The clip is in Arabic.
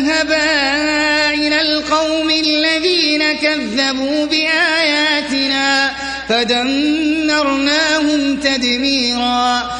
اذهبا إلى القوم الذين كذبوا بآياتنا فدمرناهم تدميرا.